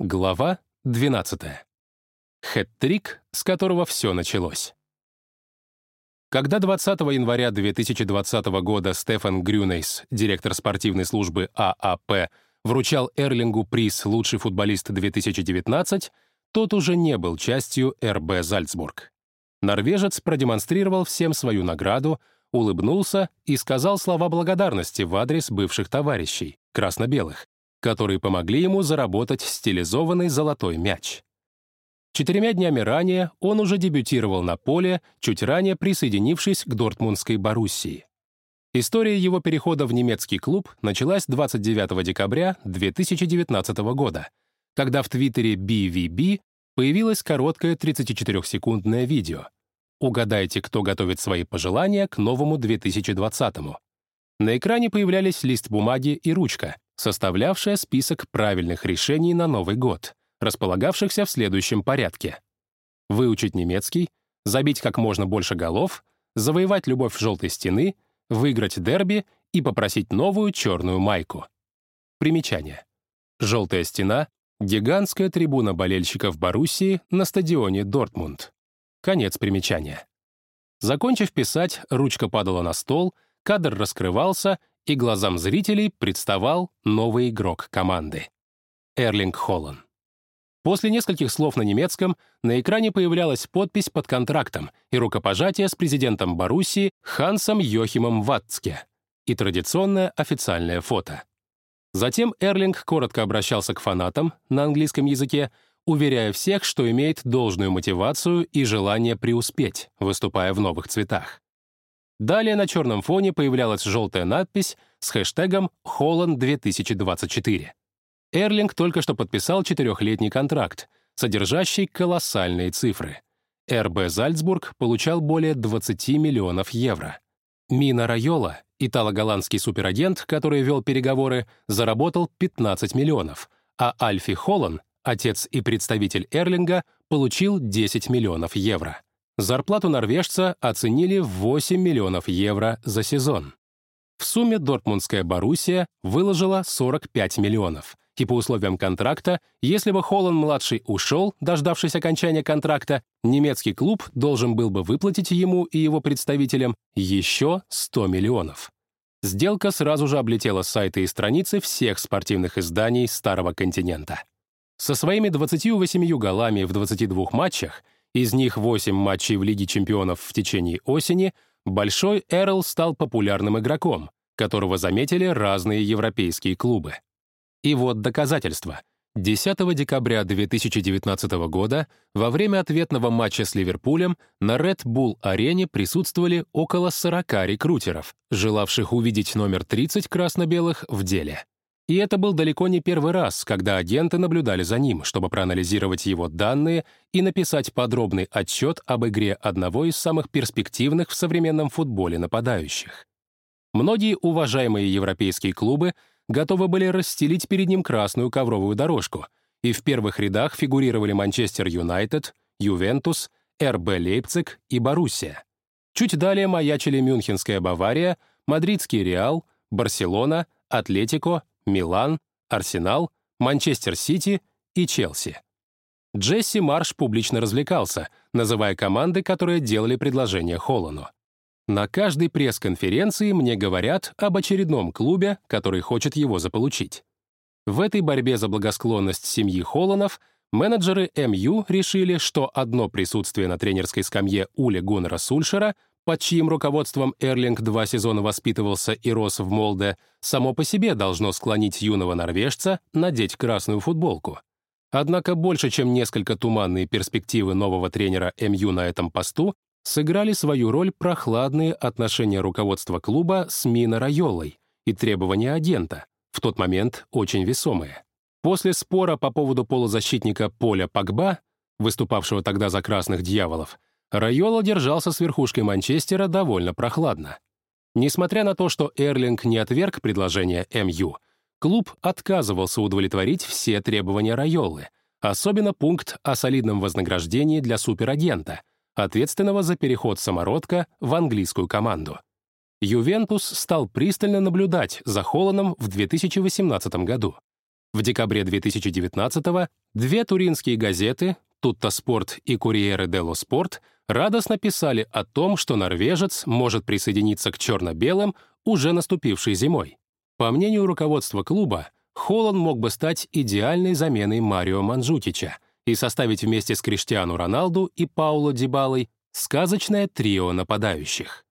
Глава 12. Хэт-трик, с которого все началось. Когда 20 января 2020 года Стефан Грюнейс, директор спортивной службы ААП, вручал Эрлингу приз «Лучший футболист 2019», тот уже не был частью РБ «Зальцбург». Норвежец продемонстрировал всем свою награду, улыбнулся и сказал слова благодарности в адрес бывших товарищей, красно-белых, которые помогли ему заработать стилизованный золотой мяч. Четырьмя днями ранее он уже дебютировал на поле, чуть ранее присоединившись к Дортмундской Боруссии. История его перехода в немецкий клуб началась 29 декабря 2019 года, когда в твиттере BVB появилось короткое 34-секундное видео. Угадайте, кто готовит свои пожелания к новому 2020-му. На экране появлялись лист бумаги и ручка, составлявшая список правильных решений на Новый год, располагавшихся в следующем порядке. Выучить немецкий, забить как можно больше голов, завоевать любовь желтой стены, выиграть дерби и попросить новую черную майку. Примечание. Желтая стена — гигантская трибуна болельщиков Боруссии на стадионе Дортмунд. Конец примечания. Закончив писать, ручка падала на стол — кадр раскрывался, и глазам зрителей представал новый игрок команды — Эрлинг Холлан. После нескольких слов на немецком на экране появлялась подпись под контрактом и рукопожатие с президентом Боруссии Хансом Йохимом Ватцке и традиционное официальное фото. Затем Эрлинг коротко обращался к фанатам на английском языке, уверяя всех, что имеет должную мотивацию и желание преуспеть, выступая в новых цветах. Далее на черном фоне появлялась желтая надпись с хэштегом «Холланд2024». Эрлинг только что подписал четырехлетний контракт, содержащий колоссальные цифры. РБ «Зальцбург» получал более 20 миллионов евро. Мина Райола, итало-голландский суперагент, который вел переговоры, заработал 15 миллионов, а Альфи Холлан, отец и представитель Эрлинга, получил 10 миллионов евро. Зарплату норвежца оценили в 8 миллионов евро за сезон. В сумме Дортмундская Боруссия выложила 45 миллионов. И по условиям контракта, если бы Холланд-младший ушел, дождавшись окончания контракта, немецкий клуб должен был бы выплатить ему и его представителям еще 100 миллионов. Сделка сразу же облетела сайты и страницы всех спортивных изданий Старого континента. Со своими 28 голами в 22 матчах — из них 8 матчей в Лиге чемпионов в течение осени, Большой Эрл стал популярным игроком, которого заметили разные европейские клубы. И вот доказательства. 10 декабря 2019 года во время ответного матча с Ливерпулем на Red Bull-арене присутствовали около 40 рекрутеров, желавших увидеть номер 30 красно-белых в деле. И это был далеко не первый раз, когда агенты наблюдали за ним, чтобы проанализировать его данные и написать подробный отчет об игре одного из самых перспективных в современном футболе нападающих. Многие уважаемые европейские клубы готовы были расстелить перед ним красную ковровую дорожку, и в первых рядах фигурировали Манчестер Юнайтед, Ювентус, РБ Лейпциг и Боруссия. Чуть далее маячили Мюнхенская Бавария, Мадридский Реал, Барселона, Атлетико, Милан, Арсенал, Манчестер Сити и Челси. Джесси Марш публично развлекался, называя команды, которые делали предложение Холлану. На каждой пресс-конференции мне говорят об очередном клубе, который хочет его заполучить. В этой борьбе за благосклонность семьи Холланов менеджеры МЮ решили, что одно присутствие на тренерской скамье Ули Гуннера Сульшера под чьим руководством Эрлинг два сезона воспитывался и рос в Молде, само по себе должно склонить юного норвежца надеть красную футболку. Однако больше, чем несколько туманные перспективы нового тренера МЮ на этом посту, сыграли свою роль прохладные отношения руководства клуба с Мино Райолой и требования агента, в тот момент очень весомые. После спора по поводу полузащитника Поля Пагба, выступавшего тогда за «Красных дьяволов», Райола держался с верхушкой Манчестера довольно прохладно. Несмотря на то, что Эрлинг не отверг предложение МЮ, клуб отказывался удовлетворить все требования Райолы, особенно пункт о солидном вознаграждении для суперагента, ответственного за переход самородка в английскую команду. Ювентус стал пристально наблюдать за Холланом в 2018 году. В декабре 2019-го две туринские газеты «Тутта Спорт» и «Курьеры дело Спорт» радостно писали о том, что норвежец может присоединиться к черно-белым уже наступившей зимой. По мнению руководства клуба, Холланд мог бы стать идеальной заменой Марио Манджукича и составить вместе с Криштиану Роналду и Пауло Дибалой сказочное трио нападающих.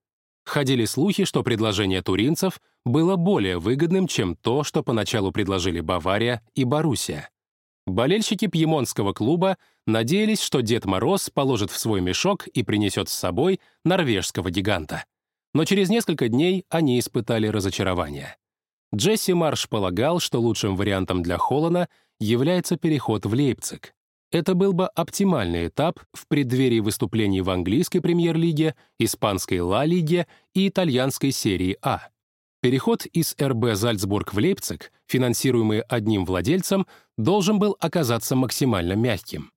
Ходили слухи, что предложение туринцев было более выгодным, чем то, что поначалу предложили Бавария и Боруссия. Болельщики пьемонтского клуба надеялись, что Дед Мороз положит в свой мешок и принесет с собой норвежского гиганта. Но через несколько дней они испытали разочарование. Джесси Марш полагал, что лучшим вариантом для Холлана является переход в Лейпциг. Это был бы оптимальный этап в преддверии выступлений в английской премьер-лиге, испанской Ла-лиге и итальянской серии А. Переход из РБ «Зальцбург» в Лейпциг, финансируемый одним владельцем, должен был оказаться максимально мягким.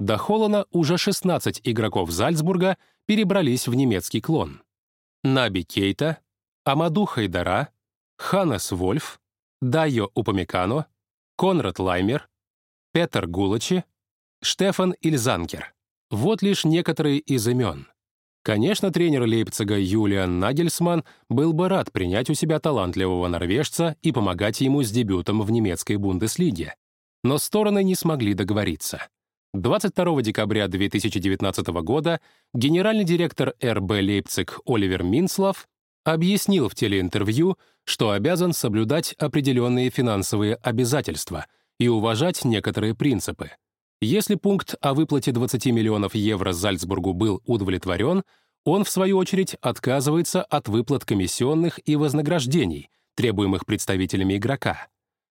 До Холлана уже 16 игроков Зальцбурга перебрались в немецкий клон. Наби Кейта, Амаду Хайдара, Ханес Вольф, Дайо Упамекано, Конрад Лаймер, Петер Гулачи, Штефан Ильзанкер. Вот лишь некоторые из имен. Конечно, тренер Лейпцига Юлиан Нагельсман был бы рад принять у себя талантливого норвежца и помогать ему с дебютом в немецкой Бундеслиге. Но стороны не смогли договориться. 22 декабря 2019 года генеральный директор РБ Лейпциг Оливер Минслав объяснил в телеинтервью, что обязан соблюдать определенные финансовые обязательства и уважать некоторые принципы — если пункт о выплате 20 миллионов евро Зальцбургу был удовлетворен, он, в свою очередь, отказывается от выплат комиссионных и вознаграждений, требуемых представителями игрока.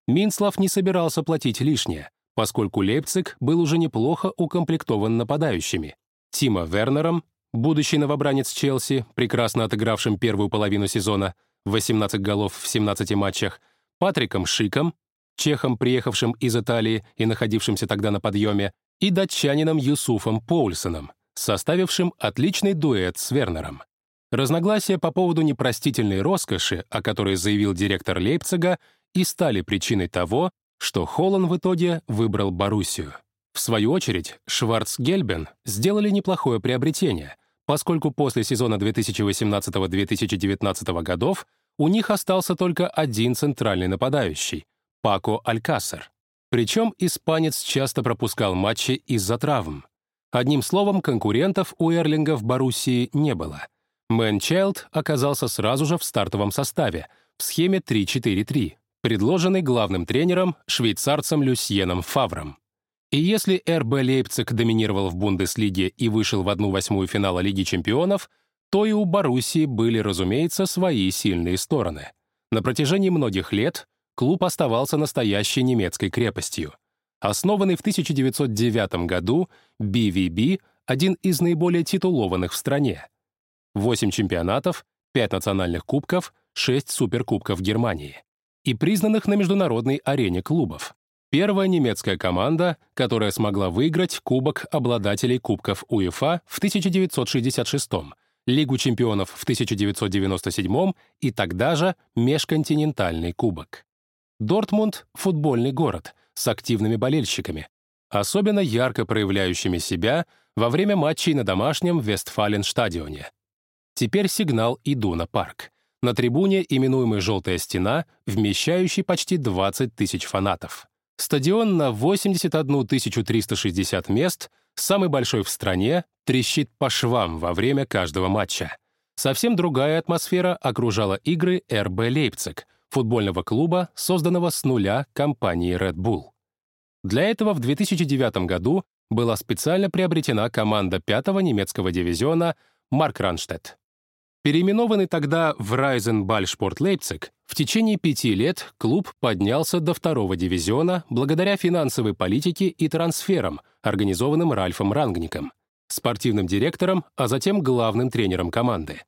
Минслав не собирался платить лишнее, поскольку Лейпциг был уже неплохо укомплектован нападающими. Тима Вернером, будущий новобранец Челси, прекрасно отыгравшим первую половину сезона, 18 голов в 17 матчах, Патриком Шиком, чехом, приехавшим из Италии и находившимся тогда на подъеме, и датчанином Юсуфом Поульсоном, составившим отличный дуэт с Вернером. Разногласия по поводу непростительной роскоши, о которой заявил директор Лейпцига, и стали причиной того, что Холланд в итоге выбрал Боруссию. В свою очередь, Шварц-Гельбен сделали неплохое приобретение, поскольку после сезона 2018-2019 годов у них остался только один центральный нападающий Пако Алькасер. Причем испанец часто пропускал матчи из-за травм. Одним словом, конкурентов у Эрлинга в Боруссии не было. Мэн Чайлд оказался сразу же в стартовом составе, в схеме 3-4-3, предложенной главным тренером, швейцарцем Люсьеном Фавром. И если РБ Лейпциг доминировал в Бундеслиге и вышел в одну восьмую финала Лиги чемпионов, то и у Боруссии были, разумеется, свои сильные стороны. На протяжении многих лет клуб оставался настоящей немецкой крепостью. Основанный в 1909 году, BVB — один из наиболее титулованных в стране. Восемь чемпионатов, пять национальных кубков, шесть суперкубков Германии. И признанных на международной арене клубов. Первая немецкая команда, которая смогла выиграть Кубок обладателей Кубков УЕФА в 1966 Лигу чемпионов в 1997 и тогда же Межконтинентальный кубок. Дортмунд — футбольный город с активными болельщиками, особенно ярко проявляющими себя во время матчей на домашнем Вестфален-стадионе. Теперь сигнал «Идуна парк». На трибуне, именуемой «Желтая стена», вмещающий почти 20 тысяч фанатов. Стадион на 81 360 мест, самый большой в стране, трещит по швам во время каждого матча. Совсем другая атмосфера окружала игры РБ Лейпциг, футбольного клуба, созданного с нуля компанией Red Bull. Для этого в 2009 году была специально приобретена команда пятого немецкого дивизиона Марк Ранштедт. Переименованный тогда в Райзенбальшпорт Лейпциг, в течение пяти лет клуб поднялся до второго дивизиона благодаря финансовой политике и трансферам, организованным Ральфом Рангником, спортивным директором, а затем главным тренером команды.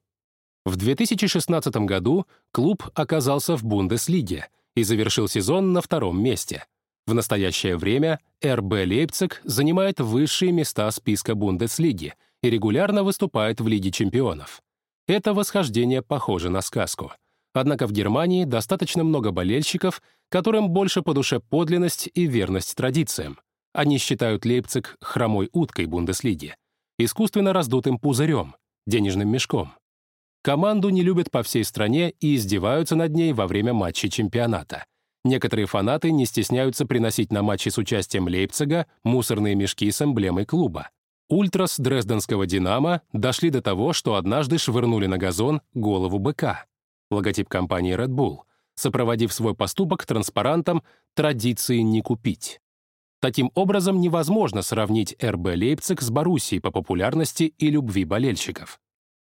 В 2016 году клуб оказался в Бундеслиге и завершил сезон на втором месте. В настоящее время РБ Лейпциг занимает высшие места списка Бундеслиги и регулярно выступает в Лиге чемпионов. Это восхождение похоже на сказку. Однако в Германии достаточно много болельщиков, которым больше по душе подлинность и верность традициям. Они считают Лейпциг хромой уткой Бундеслиги, искусственно раздутым пузырем, денежным мешком. Команду не любят по всей стране и издеваются над ней во время матчей чемпионата. Некоторые фанаты не стесняются приносить на матчи с участием Лейпцига мусорные мешки с эмблемой клуба. Ультрас дрезденского «Динамо» дошли до того, что однажды швырнули на газон голову быка, логотип компании Red Bull, сопроводив свой поступок транспарантом «Традиции не купить». Таким образом, невозможно сравнить РБ Лейпциг с Боруссией по популярности и любви болельщиков.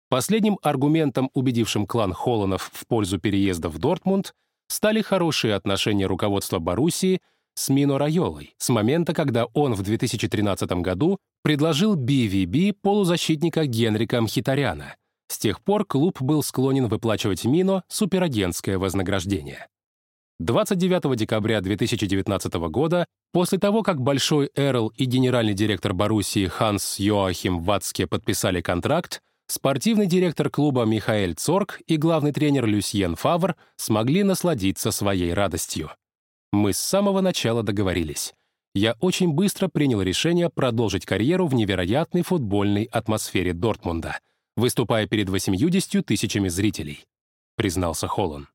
Последним аргументом, убедившим клан Холланов в пользу переезда в Дортмунд, стали хорошие отношения руководства Боруссии с Мино Райолой с момента, когда он в 2013 году предложил BVB полузащитника Генрика Мхитаряна. С тех пор клуб был склонен выплачивать Мино суперагентское вознаграждение. 29 декабря 2019 года, после того, как Большой Эрл и генеральный директор Боруссии Ханс Йоахим Вацке подписали контракт, спортивный директор клуба Михаэль Цорг и главный тренер Люсьен Фавр смогли насладиться своей радостью. Мы с самого начала договорились. Я очень быстро принял решение продолжить карьеру в невероятной футбольной атмосфере Дортмунда, выступая перед 80 тысячами зрителей, признался Холлан.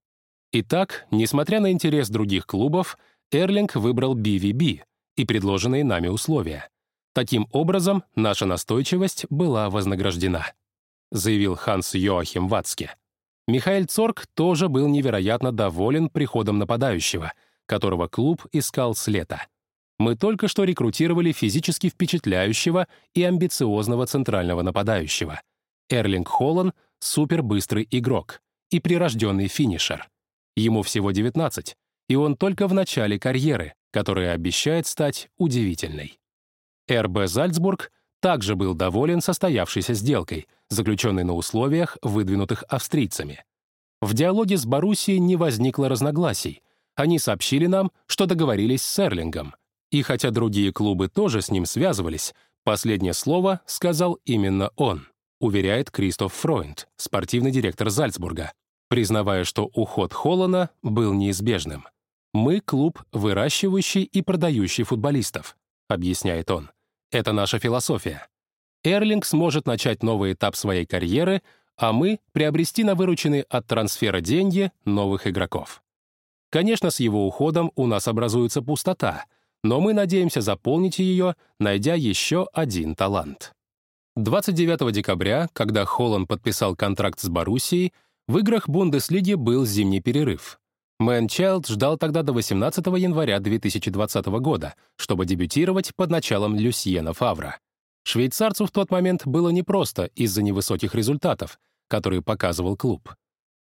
Итак, несмотря на интерес других клубов, Эрлинг выбрал BVB и предложенные нами условия. Таким образом, наша настойчивость была вознаграждена, заявил Ханс Йоахим Вацке. Михаил Цорг тоже был невероятно доволен приходом нападающего, которого клуб искал с лета. Мы только что рекрутировали физически впечатляющего и амбициозного центрального нападающего. Эрлинг Холлан — супербыстрый игрок и прирожденный финишер — Ему всего 19, и он только в начале карьеры, которая обещает стать удивительной. РБ «Зальцбург» также был доволен состоявшейся сделкой, заключенной на условиях, выдвинутых австрийцами. В диалоге с Боруссией не возникло разногласий. Они сообщили нам, что договорились с Эрлингом. И хотя другие клубы тоже с ним связывались, последнее слово сказал именно он, уверяет Кристоф Фройнд, спортивный директор Зальцбурга, признавая, что уход Холлана был неизбежным. «Мы — клуб, выращивающий и продающий футболистов», — объясняет он. «Это наша философия. Эрлинг сможет начать новый этап своей карьеры, а мы — приобрести на вырученные от трансфера деньги новых игроков. Конечно, с его уходом у нас образуется пустота, но мы надеемся заполнить ее, найдя еще один талант». 29 декабря, когда Холланд подписал контракт с Боруссией, в играх Бундеслиги был зимний перерыв. Мэн Чайлд ждал тогда до 18 января 2020 года, чтобы дебютировать под началом Люсьена Фавра. Швейцарцу в тот момент было непросто из-за невысоких результатов, которые показывал клуб.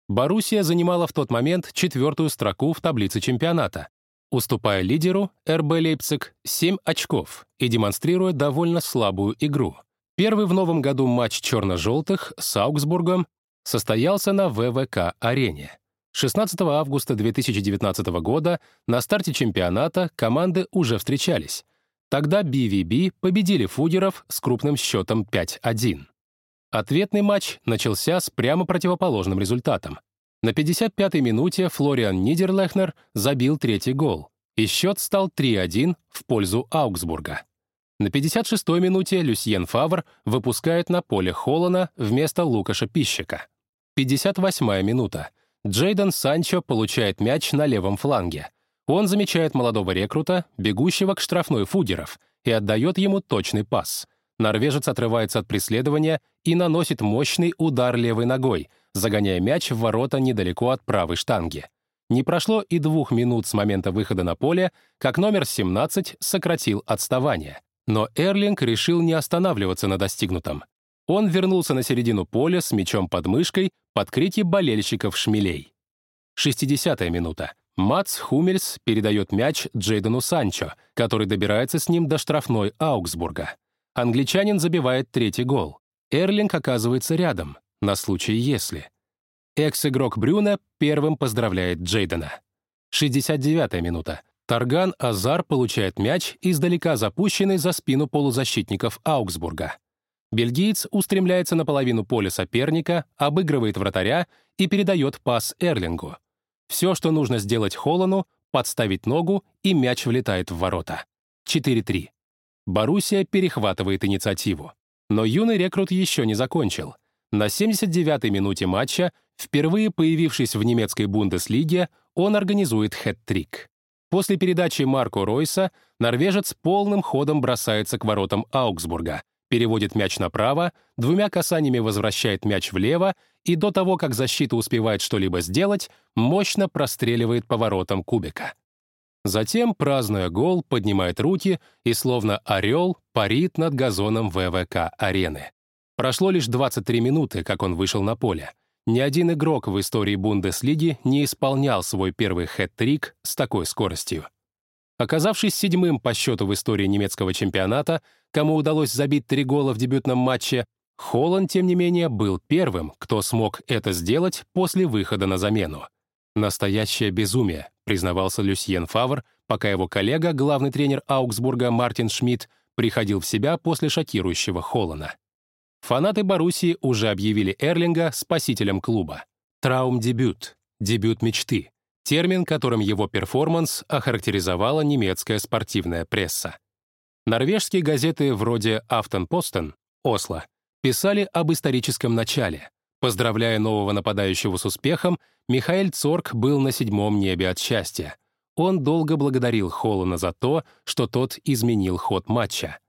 Боруссия занимала в тот момент четвертую строку в таблице чемпионата, уступая лидеру РБ Лейпциг 7 очков и демонстрируя довольно слабую игру. Первый в новом году матч черно-желтых с Аугсбургом состоялся на ВВК-арене. 16 августа 2019 года на старте чемпионата команды уже встречались. Тогда BVB победили фудеров с крупным счетом 5-1. Ответный матч начался с прямо противоположным результатом. На 55-й минуте Флориан Нидерлехнер забил третий гол, и счет стал 3-1 в пользу Аугсбурга. На 56-й минуте Люсьен Фавр выпускает на поле Холлана вместо Лукаша Пищика. 58-я минута. Джейден Санчо получает мяч на левом фланге. Он замечает молодого рекрута, бегущего к штрафной фудеров, и отдает ему точный пас. Норвежец отрывается от преследования и наносит мощный удар левой ногой, загоняя мяч в ворота недалеко от правой штанги. Не прошло и двух минут с момента выхода на поле, как номер 17 сократил отставание. Но Эрлинг решил не останавливаться на достигнутом. Он вернулся на середину поля с мячом под мышкой под крики болельщиков шмелей. 60-я минута. Мац Хумельс передает мяч Джейдену Санчо, который добирается с ним до штрафной Аугсбурга. Англичанин забивает третий гол. Эрлинг оказывается рядом, на случай если. Экс-игрок Брюна первым поздравляет Джейдена. 69-я минута. Тарган Азар получает мяч, издалека запущенный за спину полузащитников Аугсбурга. Бельгиец устремляется на половину поля соперника, обыгрывает вратаря и передает пас Эрлингу. Все, что нужно сделать Холлану, подставить ногу, и мяч влетает в ворота. 4-3. Боруссия перехватывает инициативу. Но юный рекрут еще не закончил. На 79-й минуте матча, впервые появившись в немецкой Бундеслиге, он организует хэт-трик. После передачи Марко Ройса норвежец полным ходом бросается к воротам Аугсбурга, переводит мяч направо, двумя касаниями возвращает мяч влево и до того, как защита успевает что-либо сделать, мощно простреливает поворотом кубика. Затем, празднуя гол, поднимает руки и, словно орел, парит над газоном ВВК-арены. Прошло лишь 23 минуты, как он вышел на поле. Ни один игрок в истории Бундеслиги не исполнял свой первый хэт-трик с такой скоростью. Оказавшись седьмым по счету в истории немецкого чемпионата, кому удалось забить три гола в дебютном матче, Холланд, тем не менее, был первым, кто смог это сделать после выхода на замену. «Настоящее безумие», признавался Люсьен Фавр, пока его коллега, главный тренер Аугсбурга Мартин Шмидт, приходил в себя после шокирующего Холлана. Фанаты Боруссии уже объявили Эрлинга спасителем клуба. Траум-дебют, дебют мечты, термин, которым его перформанс охарактеризовала немецкая спортивная пресса. Норвежские газеты вроде «Автонпостен» Осло писали об историческом начале. Поздравляя нового нападающего с успехом, Михаил Цорк был на седьмом небе от счастья. Он долго благодарил Холлана за то, что тот изменил ход матча.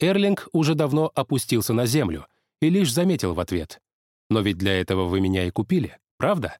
Эрлинг уже давно опустился на землю и лишь заметил в ответ. «Но ведь для этого вы меня и купили, правда?»